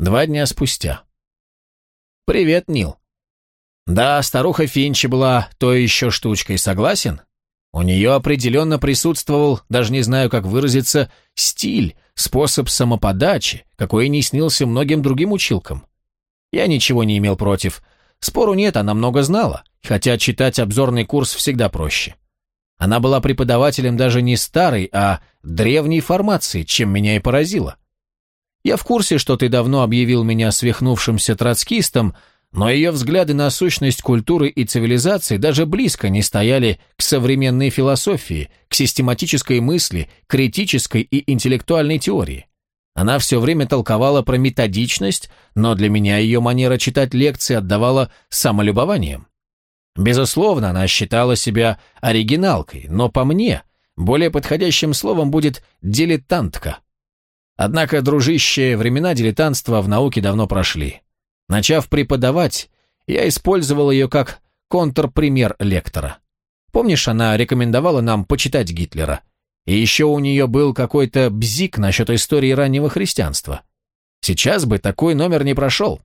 Два дня спустя. «Привет, Нил». «Да, старуха Финчи была той еще штучкой, согласен? У нее определенно присутствовал, даже не знаю, как выразиться, стиль, способ самоподачи, какой не снился многим другим училкам. Я ничего не имел против. Спору нет, она много знала, хотя читать обзорный курс всегда проще. Она была преподавателем даже не старой, а древней формации, чем меня и поразило. Я в курсе, что ты давно объявил меня свихнувшимся троцкистом, но ее взгляды на сущность культуры и цивилизации даже близко не стояли к современной философии, к систематической мысли, критической и интеллектуальной теории. Она все время толковала про методичность, но для меня ее манера читать лекции отдавала самолюбованием. Безусловно, она считала себя оригиналкой, но по мне более подходящим словом будет «дилетантка». Однако, дружище, времена дилетантства в науке давно прошли. Начав преподавать, я использовал ее как контрпример лектора. Помнишь, она рекомендовала нам почитать Гитлера? И еще у нее был какой-то бзик насчет истории раннего христианства. Сейчас бы такой номер не прошел.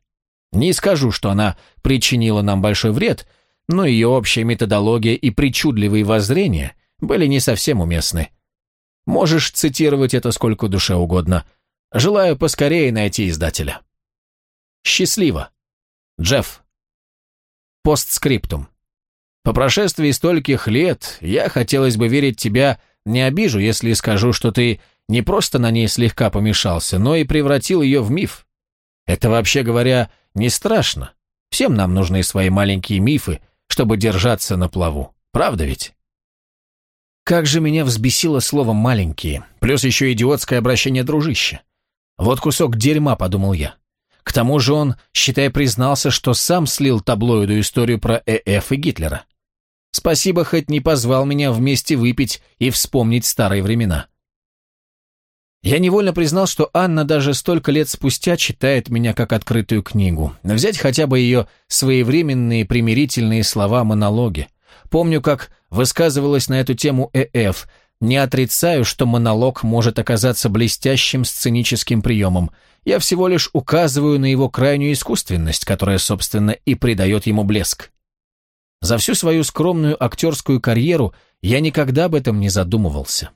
Не скажу, что она причинила нам большой вред, но ее общая методология и причудливые воззрения были не совсем уместны. Можешь цитировать это сколько душе угодно. Желаю поскорее найти издателя. Счастливо. Джефф. Постскриптум. По прошествии стольких лет я хотелось бы верить тебя не обижу, если скажу, что ты не просто на ней слегка помешался, но и превратил ее в миф. Это, вообще говоря, не страшно. Всем нам нужны свои маленькие мифы, чтобы держаться на плаву. Правда ведь? Как же меня взбесило слово «маленькие», плюс еще идиотское обращение дружище. Вот кусок дерьма, подумал я. К тому же он, считай, признался, что сам слил таблоиду историю про ЭФ и Гитлера. Спасибо, хоть не позвал меня вместе выпить и вспомнить старые времена. Я невольно признал, что Анна даже столько лет спустя читает меня как открытую книгу. Взять хотя бы ее своевременные примирительные слова-монологи. Помню, как высказывалась на эту тему ЭФ – не отрицаю, что монолог может оказаться блестящим сценическим приемом. Я всего лишь указываю на его крайнюю искусственность, которая, собственно, и придает ему блеск. За всю свою скромную актерскую карьеру я никогда об этом не задумывался.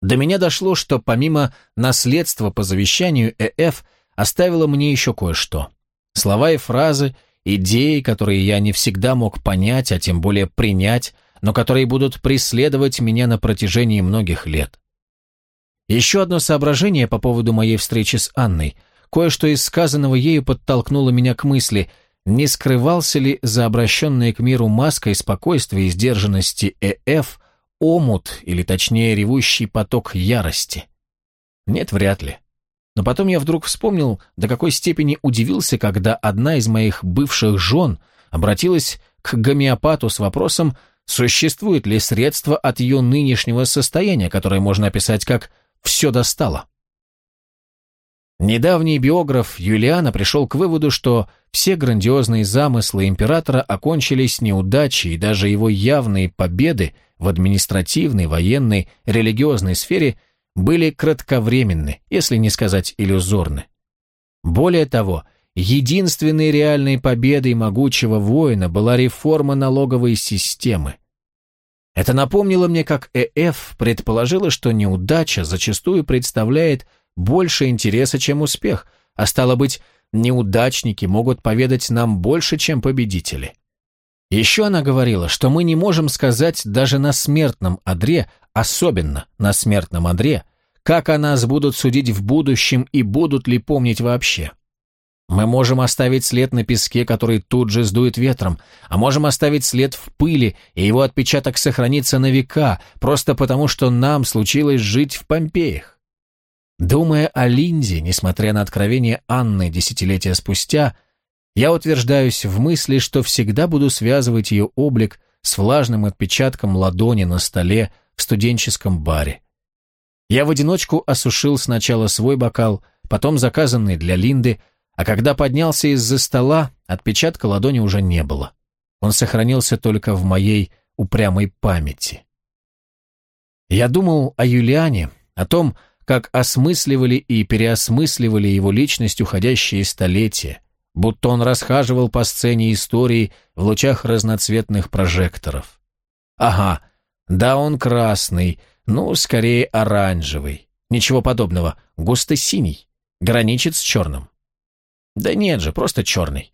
До меня дошло, что помимо наследства по завещанию ЭФ оставила мне еще кое-что. Слова и фразы, идеи, которые я не всегда мог понять, а тем более принять, но которые будут преследовать меня на протяжении многих лет. Еще одно соображение по поводу моей встречи с Анной. Кое-что из сказанного ею подтолкнуло меня к мысли, не скрывался ли за обращенной к миру маской спокойствия и сдержанности ЭФ омут, или точнее ревущий поток ярости. Нет, вряд ли. Но потом я вдруг вспомнил, до какой степени удивился, когда одна из моих бывших жен обратилась к гомеопату с вопросом, Существует ли средство от ее нынешнего состояния, которое можно описать как «все достало»? Недавний биограф Юлиана пришел к выводу, что все грандиозные замыслы императора окончились неудачей, и даже его явные победы в административной, военной, религиозной сфере были кратковременны, если не сказать иллюзорны. Более того, Единственной реальной победой могучего воина была реформа налоговой системы. Это напомнило мне, как ЭФ предположила, что неудача зачастую представляет больше интереса, чем успех, а стало быть, неудачники могут поведать нам больше, чем победители. Еще она говорила, что мы не можем сказать даже на смертном одре, особенно на смертном одре, как о нас будут судить в будущем и будут ли помнить вообще. Мы можем оставить след на песке, который тут же сдует ветром, а можем оставить след в пыли, и его отпечаток сохранится на века, просто потому что нам случилось жить в Помпеях. Думая о Линде, несмотря на откровение Анны десятилетия спустя, я утверждаюсь в мысли, что всегда буду связывать ее облик с влажным отпечатком ладони на столе в студенческом баре. Я в одиночку осушил сначала свой бокал, потом заказанный для Линды, а когда поднялся из-за стола, отпечатка ладони уже не было. Он сохранился только в моей упрямой памяти. Я думал о Юлиане, о том, как осмысливали и переосмысливали его личность уходящие столетия, будто он расхаживал по сцене истории в лучах разноцветных прожекторов. Ага, да он красный, ну, скорее оранжевый. Ничего подобного, густо-синий, граничит с черным. Да нет же, просто черный.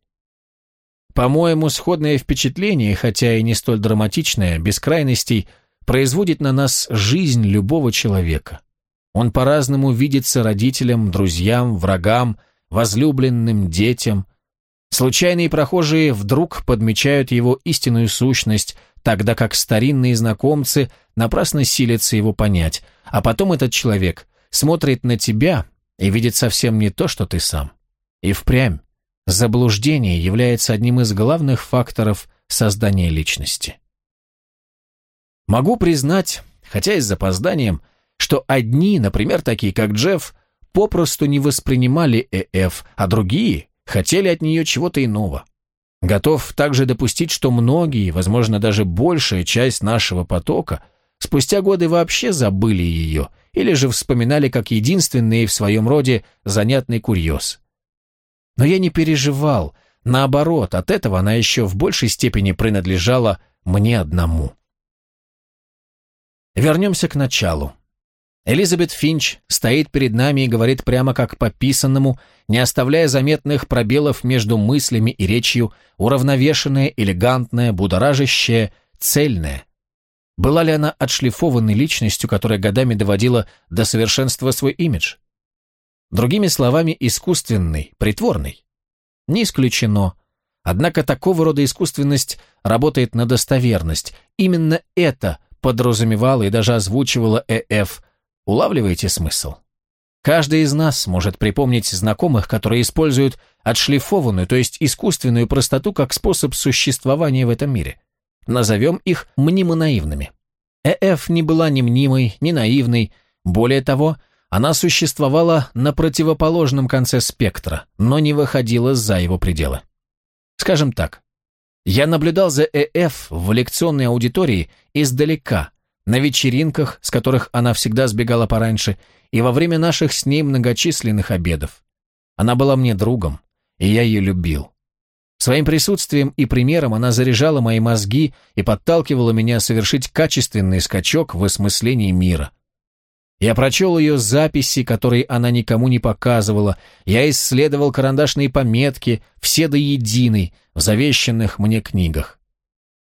По-моему, сходное впечатление, хотя и не столь драматичное, без крайностей, производит на нас жизнь любого человека. Он по-разному видится родителям, друзьям, врагам, возлюбленным, детям. Случайные прохожие вдруг подмечают его истинную сущность, тогда как старинные знакомцы напрасно силятся его понять, а потом этот человек смотрит на тебя и видит совсем не то, что ты сам. И впрямь, заблуждение является одним из главных факторов создания личности. Могу признать, хотя и с запозданием, что одни, например, такие как Джефф, попросту не воспринимали ЭФ, а другие хотели от нее чего-то иного. Готов также допустить, что многие, возможно, даже большая часть нашего потока, спустя годы вообще забыли ее или же вспоминали как единственный в своем роде занятный курьез. Но я не переживал, наоборот, от этого она еще в большей степени принадлежала мне одному. Вернемся к началу. Элизабет Финч стоит перед нами и говорит прямо как по писанному, не оставляя заметных пробелов между мыслями и речью, уравновешенная, элегантная, будоражащая, цельная. Была ли она отшлифованной личностью, которая годами доводила до совершенства свой имидж? Другими словами, искусственный, притворный. Не исключено. Однако такого рода искусственность работает на достоверность. Именно это подразумевала и даже озвучивала ЭФ. Улавливаете смысл? Каждый из нас может припомнить знакомых, которые используют отшлифованную, то есть искусственную простоту как способ существования в этом мире. Назовем их мнимо-наивными. ЭФ не была ни мнимой, ни наивной. Более того, она существовала на противоположном конце спектра, но не выходила за его пределы. Скажем так, я наблюдал за ЭФ в лекционной аудитории издалека, на вечеринках, с которых она всегда сбегала пораньше, и во время наших с ней многочисленных обедов. Она была мне другом, и я ее любил. Своим присутствием и примером она заряжала мои мозги и подталкивала меня совершить качественный скачок в осмыслении мира. Я прочел ее записи, которые она никому не показывала, я исследовал карандашные пометки, все до единой, в завещанных мне книгах.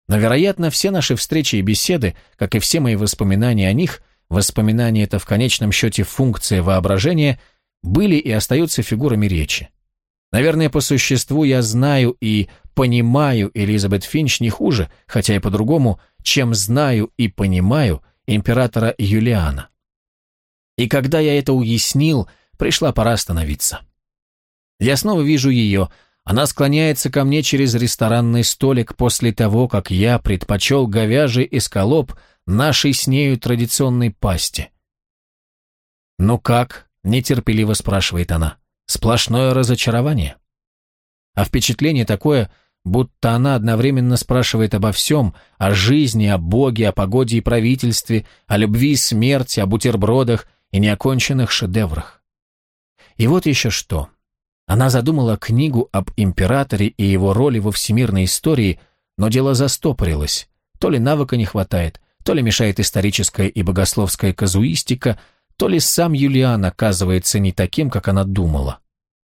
Но, вероятно, все наши встречи и беседы, как и все мои воспоминания о них, воспоминания это в конечном счете функция воображения, были и остаются фигурами речи. Наверное, по существу я знаю и понимаю Элизабет Финч не хуже, хотя и по-другому, чем знаю и понимаю императора Юлиана. И когда я это уяснил, пришла пора остановиться. Я снова вижу ее, она склоняется ко мне через ресторанный столик после того, как я предпочел говяжий эскалоп нашей с нею традиционной пасти. «Ну как?» — нетерпеливо спрашивает она. «Сплошное разочарование?» А впечатление такое, будто она одновременно спрашивает обо всем, о жизни, о Боге, о погоде и правительстве, о любви и смерти, о бутербродах и неоконченных шедеврах. И вот еще что. Она задумала книгу об императоре и его роли во всемирной истории, но дело застопорилось. То ли навыка не хватает, то ли мешает историческая и богословская казуистика, то ли сам Юлиан оказывается не таким, как она думала.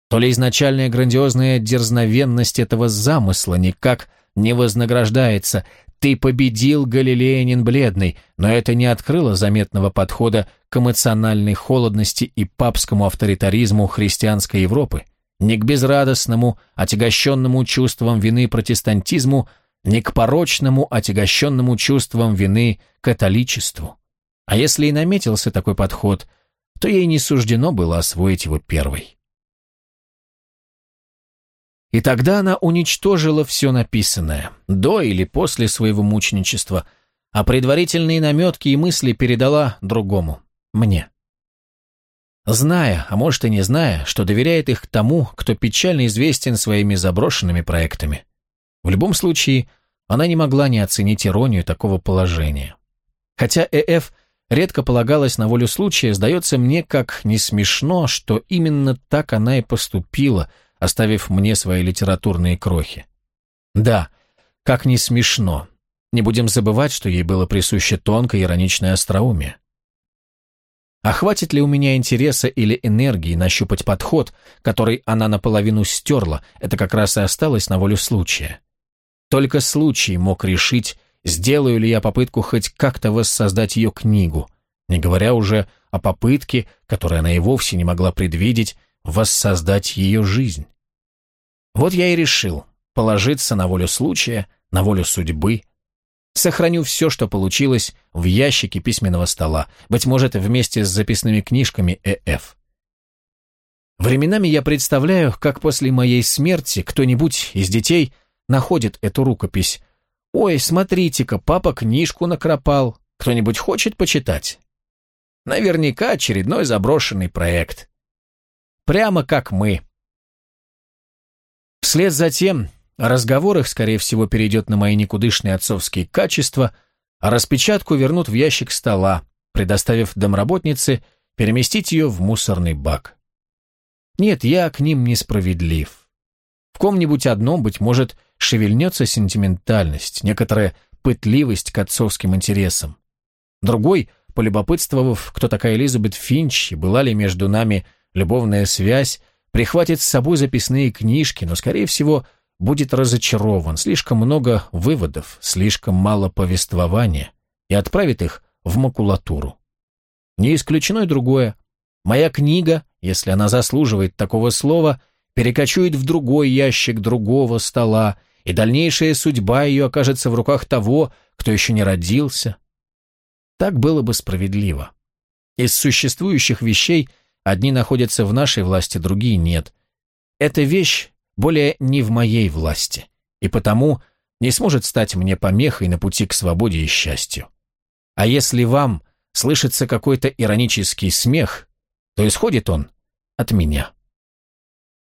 То ли изначальная грандиозная дерзновенность этого замысла никак не вознаграждается. Ты победил, Галилеянин бледный, но это не открыло заметного подхода к эмоциональной холодности и папскому авторитаризму христианской Европы ни к безрадостному, отягощенному чувством вины протестантизму, ни к порочному, отягощенному чувством вины католичеству. А если и наметился такой подход, то ей не суждено было освоить его первой. И тогда она уничтожила все написанное, до или после своего мученичества, а предварительные наметки и мысли передала другому, мне. Зная, а может и не зная, что доверяет их тому, кто печально известен своими заброшенными проектами. В любом случае, она не могла не оценить иронию такого положения. Хотя ЭФ редко полагалась на волю случая, сдается мне как не смешно, что именно так она и поступила, оставив мне свои литературные крохи. Да, как не смешно. Не будем забывать, что ей было присуще тонкое ироничное остроумие. А хватит ли у меня интереса или энергии нащупать подход, который она наполовину стерла, это как раз и осталось на волю случая. Только случай мог решить, сделаю ли я попытку хоть как-то воссоздать ее книгу, не говоря уже о попытке, которую она и вовсе не могла предвидеть, воссоздать ее жизнь. Вот я и решил положиться на волю случая, на волю судьбы, Сохраню все, что получилось, в ящике письменного стола, быть может, вместе с записными книжками ЭФ. Временами я представляю, как после моей смерти кто-нибудь из детей находит эту рукопись. «Ой, смотрите-ка, папа книжку накропал. Кто-нибудь хочет почитать?» Наверняка очередной заброшенный проект. Прямо как мы. Вслед за тем Разговор их, скорее всего, перейдет на мои никудышные отцовские качества, а распечатку вернут в ящик стола, предоставив домработнице переместить ее в мусорный бак. Нет, я к ним несправедлив. В ком-нибудь одном, быть может, шевельнется сентиментальность, некоторая пытливость к отцовским интересам. Другой, полюбопытствовав, кто такая Элизабет Финч и была ли между нами любовная связь, прихватит с собой записные книжки, но, скорее всего, будет разочарован, слишком много выводов, слишком мало повествования, и отправит их в макулатуру. Не исключено и другое. Моя книга, если она заслуживает такого слова, перекочует в другой ящик другого стола, и дальнейшая судьба ее окажется в руках того, кто еще не родился. Так было бы справедливо. Из существующих вещей одни находятся в нашей власти, другие нет. Эта вещь более не в моей власти, и потому не сможет стать мне помехой на пути к свободе и счастью. А если вам слышится какой-то иронический смех, то исходит он от меня.